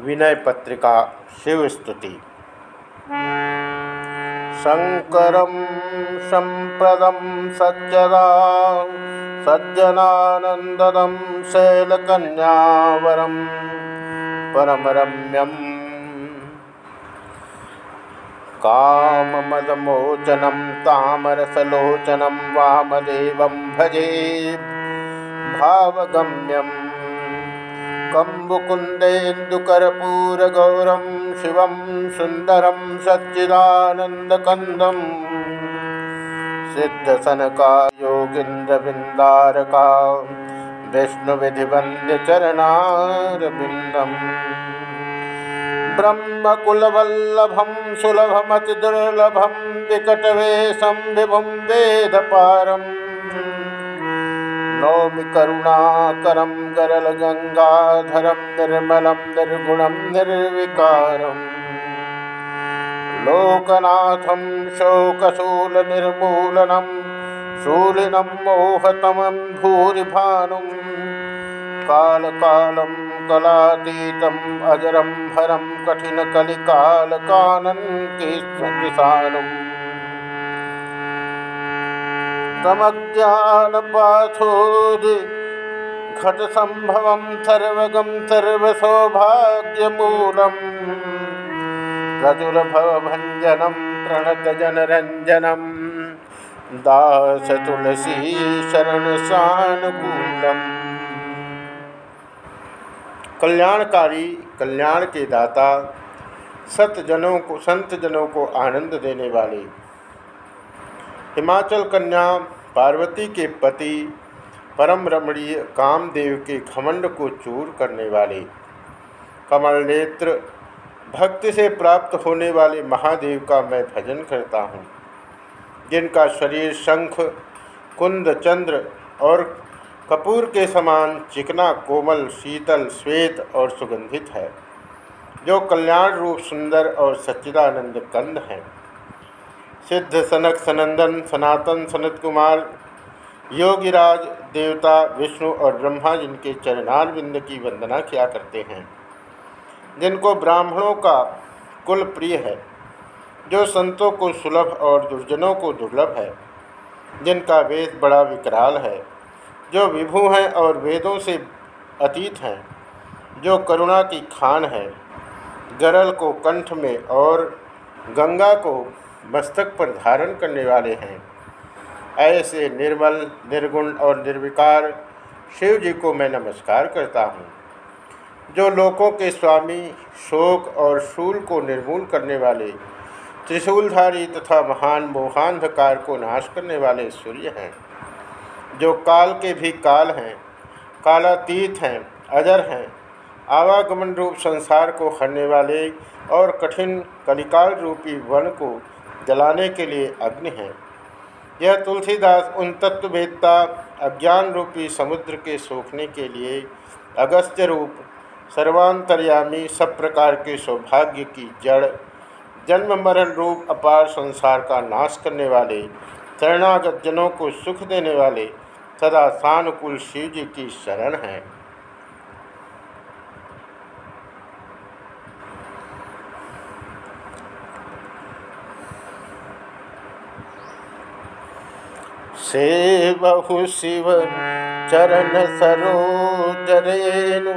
विनय पत्रिका शिवस्तुति। शंकर संप्रदम सज्जदा सज्जनानंददम शैलकन्यावरम परम रम्यम काममदमोचनं, तामरसलोचनं, वामदेवं भजे भावगम्यम् कम्बुकुन्देन्दुकर्पूरगौरं शिवं सुन्दरं सच्चिदानन्दकन्दं सिद्धसनका योगीन्द्रवृन्दारका विष्णुविधिवन्द्यचरणारविन्दम् ब्रह्मकुलवल्लभं सुलभमतिदुर्लभं विकटवेशं विभुं वेदपारम्। नौमि करुणाकरं गरलगङ्गाधरं निर्मलं निर्गुणं निर्विकारम् लोकनाथं शोकशूलनिर्मूलनं, शूलिनं मोहतमं भूरिभानुं। कालकालं कलातीतम् अजरं हरं कठिनकलिकालकानन्तिसानुम् तमज्ञानपाथोदि घटसम्भवं सर्वगं सर्वसौभाग्यमूलम्। प्रचुरभवभञ्जनं प्रणतजनरञ्जनं। दासतुलसी शरणसानुकूलम् कल्याणकारी, कल्याण के दाता सत जनों को संत जनों को आनंद देने वाले। हिमाचल कन्या पार्वती के पति परम रमणीय कामदेव के घमंड को चूर करने वाले। कमल नेत्र भक्ति से प्राप्त होने वाले महादेव का मैं भजन करता हूँ। जिनका शरीर शंख, कुंद, चंद्र और कपूर के समान चिकना, कोमल, शीतल, श्वेत और सुगंधित है, जो कल्याण रूप सुंदर और सच्चिदानंद कंद हैं। सिद्ध सनक सनंदन, सनातन सनत कुमार, योगीराज, देवता, विष्णु और ब्रह्मा जिनके चरणार बिंद की वंदना किया करते हैं। जिनको ब्राह्मणों का कुल प्रिय है, जो संतों को सुलभ और दुर्जनों को दुर्लभ है, जिनका वेद बड़ा विकराल है, जो विभु हैं और वेदों से अतीत हैं, जो करुणा की खान है, गरल को कंठ में और गंगा को मस्तक पर धारण करने वाले हैं। ऐसे निर्मल, निर्गुण और निर्विकार शिव जी को मैं नमस्कार करता हूँ। जो लोकों के स्वामी शोक और शूल को निर्मूल करने वाले, त्रिशूलधारी तथा महान मोहांधकार को नाश करने वाले सूर्य हैं। जो काल के भी काल हैं, कालातीत हैं, अजर हैं, आवागमन रूप संसार को हरने वाले और कठिन कलिकाल रूपी वन को जलाने के लिए अग्नि है। यह तुलसीदास उन तत्ववेदता अज्ञान रूपी समुद्र के सोखने के लिए अगस्त्य रूप, सर्वांतर्यामी, सब प्रकार के सौभाग्य की जड़ जन्म मरण रूप, अपार संसार का नाश करने वाले शरणागत जनों को सुख देने वाले सदा सानुकूल शिव जी की शरण है। से बहु शिव चरण सरोजरेनु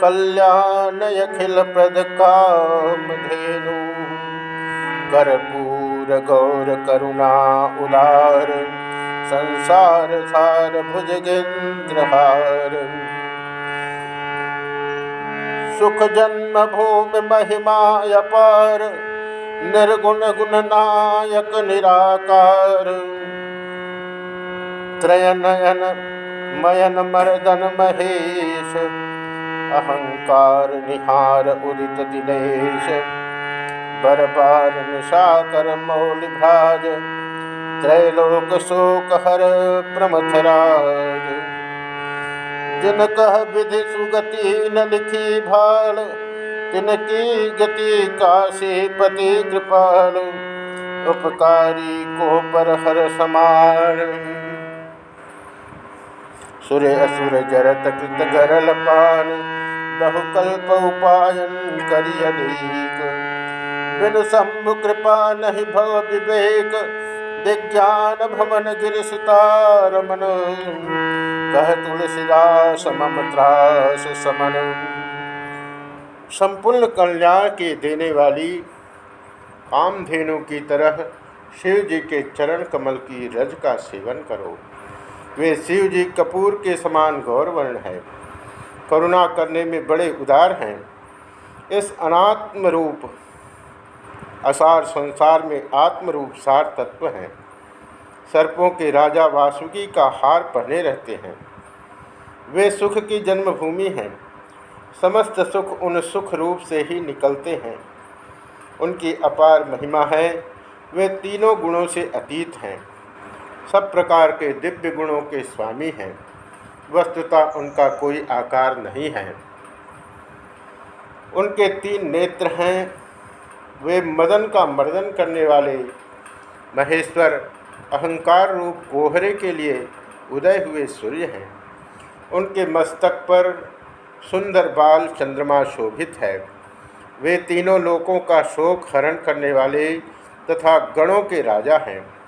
कल्याण अखिल प्रद काम धेनु। कर्पूर गौर करुणा उदार, संसार सार भुजगेन्द्रहार सुख जन्म भूमि महिमा अपार, निर्गुण गुण नायक निराकार। त्रयनयन, मयन मर्दन महेश। अहंकार निहार उदित दिनेश। बरबार निशाकर मौल भ्राज त्रैलोक शोक हर प्रमथराज जिन विधि सुगति न लिखी भाल। तिनकी गति काशी पति कृपाल। उपकारी को पर हर समान सुर असुर जरत कृत गरल पान, बहुकल्प उपायन करियनीक बिनु शंभु कृपा नहीं भव विवेक, विज्ञान भवन गिर सितारमन कह तुलसीदास मम त्रास समन। संपूर्ण कल्याण के देने वाली कामधेनु की तरह शिव जी के चरण कमल की रज का सेवन करो। वे शिव जी कपूर के समान गौरवर्ण है। करुणा करने में बड़े उदार हैं। इस अनात्म रूप असार संसार में आत्मरूप सार तत्व हैं। सर्पों के राजा वासुकी का हार पहने रहते हैं। वे सुख की जन्मभूमि हैं। समस्त सुख उन सुख रूप से ही निकलते हैं। उनकी अपार महिमा है। वे तीनों गुणों से अतीत हैं। सब प्रकार के दिव्य गुणों के स्वामी हैं। वस्तुता उनका कोई आकार नहीं है। उनके तीन नेत्र हैं। वे मदन का मर्दन करने वाले महेश्वर अहंकार रूप कोहरे के लिए उदय हुए सूर्य हैं। उनके मस्तक पर सुंदर बाल चंद्रमा शोभित है। वे तीनों लोकों का शोक हरण करने वाले तथा गणों के राजा हैं।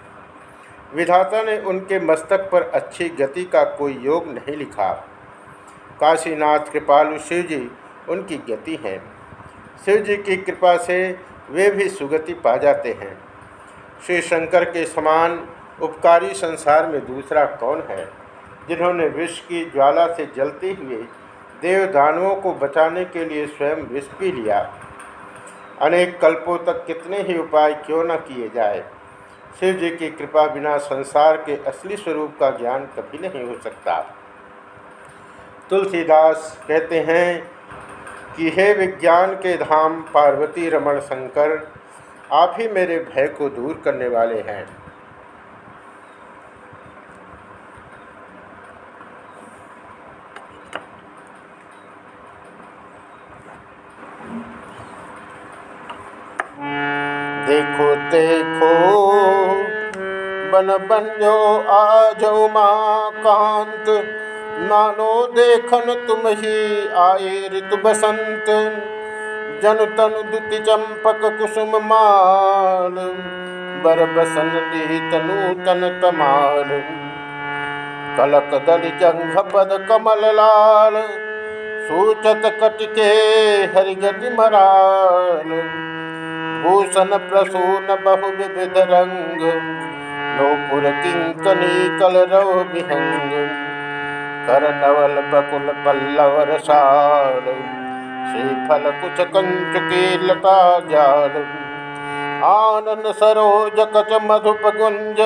विधाता ने उनके मस्तक पर अच्छी गति का कोई योग नहीं लिखा। काशीनाथ कृपालु शिव जी उनकी गति हैं। शिव जी की कृपा से वे भी सुगति पा जाते हैं। श्री शंकर के समान उपकारी संसार में दूसरा कौन है? जिन्होंने विष की ज्वाला से जलते हुए देव दानवों को बचाने के लिए स्वयं विष पी लिया। अनेक कल्पों तक कितने ही उपाय क्यों न किए जाए? शिव जी की कृपा बिना संसार के असली स्वरूप का ज्ञान कभी नहीं हो सकता। तुलसीदास कहते हैं कि हे विज्ञान के धाम पार्वती रमण शंकर, आप ही मेरे भय को दूर करने वाले हैं। देखो देखो। बन, बनो आजो माँ कांत, नानो देखन तुम ही आए ऋतु बसंत। जन तन दुति चंपक कुसुम माल, बर बसन तनु तन तमाल। कलक दल जंघ पद कमल लाल, सूचत कटके हरिगति मराल। भूषण प्रसून बहु विविध रंग नोपुर किंकनी कल रव विहंग। कर नवल बकुल पल्लव रसाल श्रीफल कुछ कंच की लता जाल। आनंद सरोज कच मधुप गुंज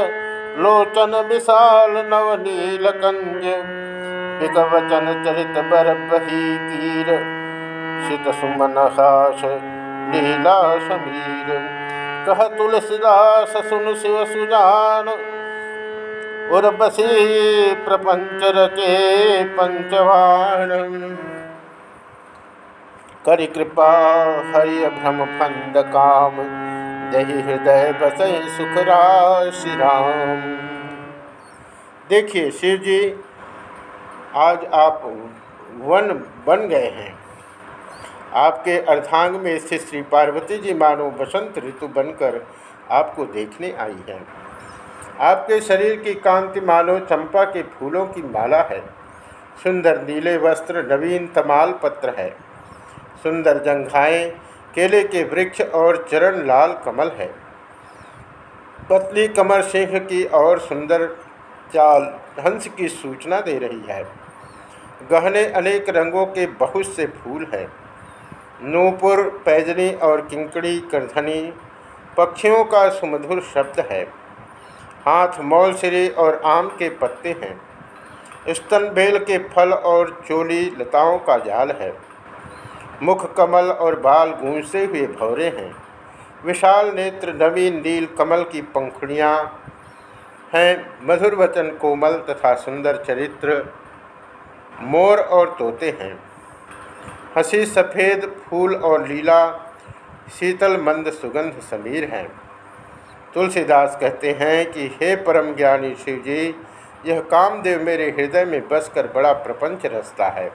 लोचन विशाल नवनील कंज। विकवचन चरित बर बही तीर। सित सुमन हास। लीला समीर। कह तुलसीदास, सुन शिव सुजान। उर्वशी प्रपंच रचे पंचवान। करि कृपा, हरि भ्रम फंद काम। दही हृदय बस सुख राशि राम। देखिए शिव जी, आज आप वन बन गए हैं। आपके अर्धांग में स्थित श्री पार्वती जी मानो बसंत ऋतु बनकर आपको देखने आई है। आपके शरीर की कांति मानो चंपा के फूलों की माला है। सुंदर नीले वस्त्र नवीन तमाल पत्र है। सुंदर जंघाएँ, केले के वृक्ष और चरण लाल कमल है। पतली कमर सिंह की और सुंदर चाल हंस की सूचना दे रही है। गहने अनेक रंगों के बहुत से फूल हैं। नूपुर, पैजनी और किंकड़ी करधनी पक्षियों का सुमधुर शब्द है। हाथ मौलसिरी और आम के पत्ते हैं। स्तन बेल के फल और चोली लताओं का जाल है। मुख कमल और बाल गूंजते हुए भौरे हैं। विशाल नेत्र, नवीन नील कमल की पंखुड़ियाँ हैं। मधुर वचन कोमल तथा सुंदर चरित्र मोर और तोते हैं। हँसी सफ़ेद फूल और लीला, शीतल मंद सुगंध समीर हैं। तुलसीदास कहते हैं कि, हे परम ज्ञानी शिव जी यह कामदेव मेरे हृदय में बसकर बड़ा प्रपंच रचता है।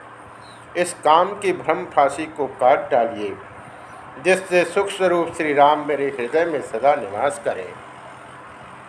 इस काम की भ्रम फांसी को काट डालिए, जिससे सुख स्वरूप श्री राम मेरे हृदय में सदा निवास करें।